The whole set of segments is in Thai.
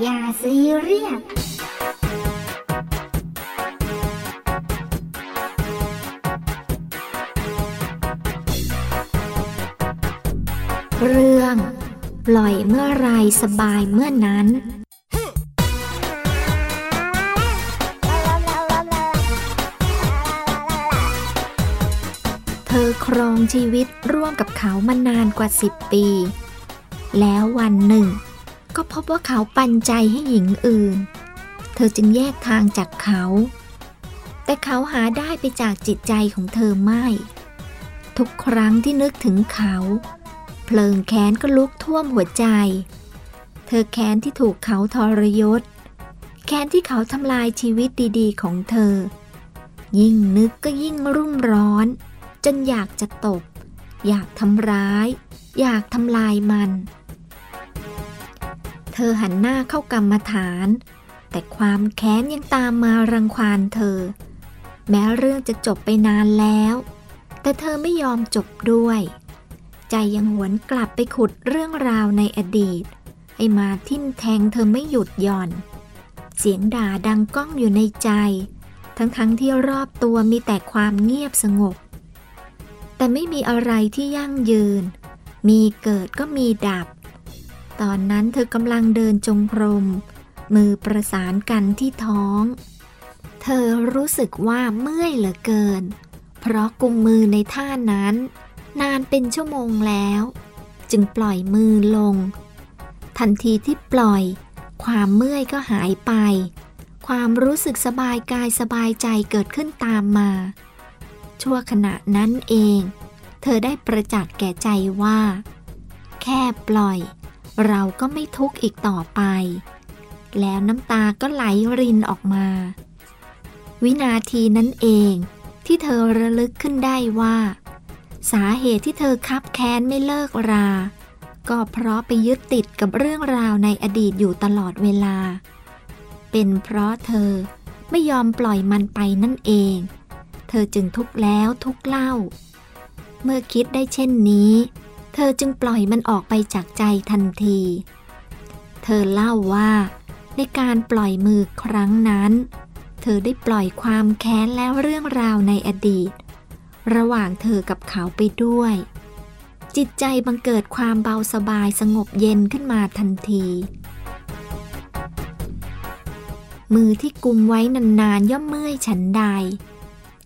อย่าซีเรียสเรื่อง ปล่อยเมื่อไรสบายเมื่อนั้นเธอครองชีวิตร่วมกับเขามานานกว่าสิบปี แล้ววันหนึ่ง ก็พบว่าเขาปันใจให้หญิงอื่น เธอจึงแยกทางจากเขา แต่เขาหาได้ไปจากจิตใจของเธอไม่ ทุกครั้งที่นึกถึงเขา เพลิงแค้นก็ลุกท่วมหัวใจ เธอแค้นที่ถูกเขาทรยศ แค้นที่เขาทำลายชีวิตดีๆ ของเธอ ยิ่งนึกก็ยิ่งรุ่มร้อน จนอยากจะตบ อยากทำร้าย อยากทำลายมัน เธอหันหน้าเข้ากรรมฐาน แต่ความแค้นยังตามมารังควานเธอ แม้เรื่องจะจบไปนานแล้ว แต่เธอไม่ยอมจบด้วย ใจยังหวนกลับไปขุดเรื่องราวในอดีต ให้มาทิ่มแทงเธอไม่หยุดหย่อน เสียงด่าดังก้องอยู่ในใจ ทั้งๆทที่รอบตัวมีแต่ความเงียบสงบ แต่ไม่มีอะไรที่ยั่งยืน มีเกิดก็มีดับ ตอนนั้นเธอกำลังเดินจงกรม มือประสานกันที่ท้อง เธอรู้สึกว่าเมื่อยเหลือเกิน เพราะกุมมือในท่านั้น นานเป็นชั่วโมงแล้ว จึงปล่อยมือลง ทันทีที่ปล่อย ความเมื่อยก็หายไป ความรู้สึกสบายกายสบายใจเกิดขึ้นตามมา ชั่วขณะนั้นเอง เธอได้ประจักษ์แก่ใจว่า แค่ปล่อย เราก็ไม่ทุกข์อีกต่อไป แล้วน้ำตาก็ไหลรินออกมา วินาทีนั้นเองที่เธอระลึกขึ้นได้ว่า สาเหตุที่เธอคับแค้นไม่เลิกรา ก็เพราะไปยึดติดกับเรื่องราวในอดีตอยู่ตลอดเวลา เป็นเพราะเธอไม่ยอมปล่อยมันไปนั่นเอง เธอจึงทุกข์แล้วทุกข์เล่า เมื่อคิดได้เช่นนี้ เธอจึงปล่อยมันออกไปจากใจทันที เธอเล่าว่า ในการปล่อยมือครั้งนั้น เธอได้ปล่อยความแค้นแล้วเรื่องราวในอดีต ระหว่างเธอกับเขาไปด้วย จิตใจบังเกิดความเบาสบายสงบเย็นขึ้นมาทันที มือที่กุมไว้นานๆย่อมเมื่อยฉันใด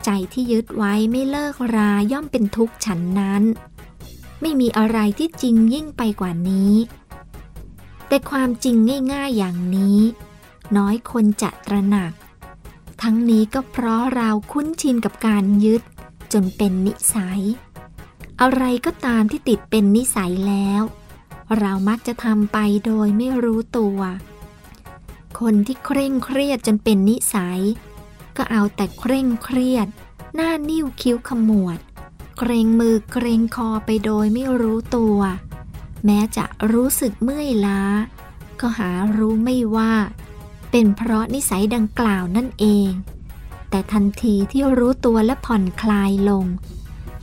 ใจที่ยึดไว้ไม่เลิกราย่อมเป็นทุกข์ฉันนั้น ไม่มีอะไรที่จริงยิ่งไปกว่านี้ แต่ความจริงง่ายๆอย่างนี้ น้อยคนจะตระหนัก ทั้งนี้ก็เพราะเราคุ้นชินกับการยึด จนเป็นนิสัย อะไรก็ตามที่ติดเป็นนิสัยแล้ว เรามักจะทำไปโดยไม่รู้ตัว คนที่เคร่งเครียดจนเป็นนิสัย ก็เอาแต่เคร่งเครียด หน้านิ้วคิ้วขมวด เกรงมือเกรงคอไปโดยไม่รู้ตัว แม้จะรู้สึกเมื่อยล้า ก็หารู้ไม่ว่า เป็นเพราะนิสัยดังกล่าวนั่นเอง แต่ทันทีที่รู้ตัวและผ่อนคลายลง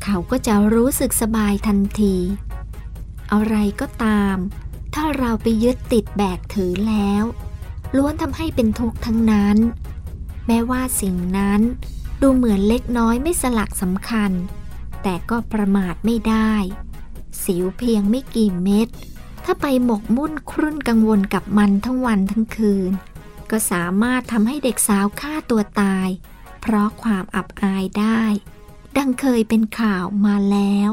เขาก็จะรู้สึกสบายทันที อะไรก็ตาม ถ้าเราไปยึดติดแบกถือแล้ว ล้วนทำให้เป็นทุกข์ทั้งนั้น แม้ว่าสิ่งนั้นดูเหมือนเล็กน้อยไม่สลักสำคัญ แต่ก็ประมาทไม่ได้ สิวเพียงไม่กี่เม็ด ถ้าไปหมกมุ่นครุ่นกังวลกับมันทั้งวันทั้งคืน ก็สามารถทำให้เด็กสาวฆ่าตัวตาย เพราะความอับอายได้ ดังเคยเป็นข่าวมาแล้ว